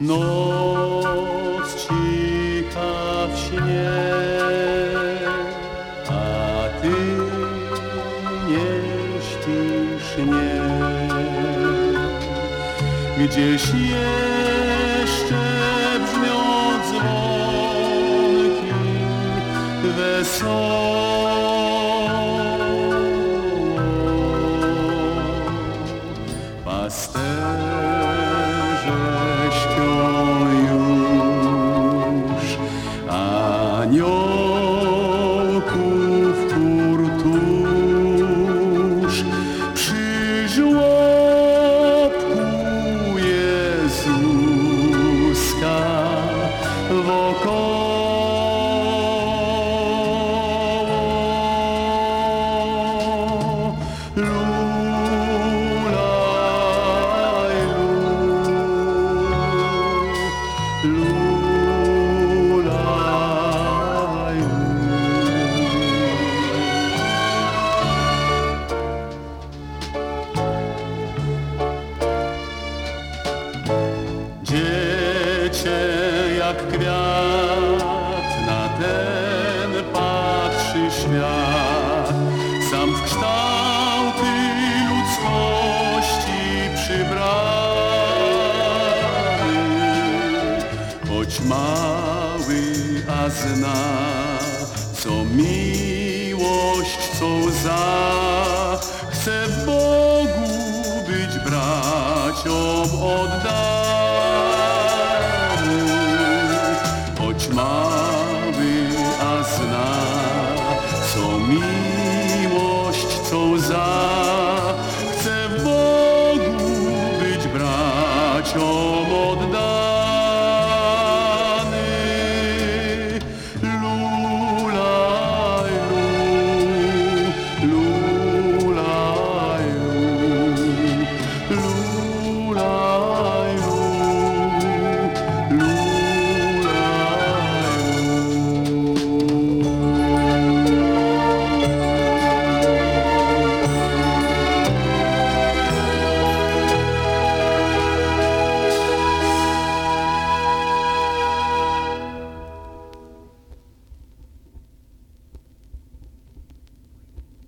Noc cicha w śnie, a ty nie śpisz nie. Gdzieś jeszcze brzmią dzwonki wesoło. Aniołków tuż przy żłobku Jezuska wokoło. Lulaj, lu, lulaj, jak kwiat, na ten patrzy świat. Sam w kształty ludzkości przybrany. Choć mały, a zna, co miłość, co łza. Chce Bogu być braciom oddany.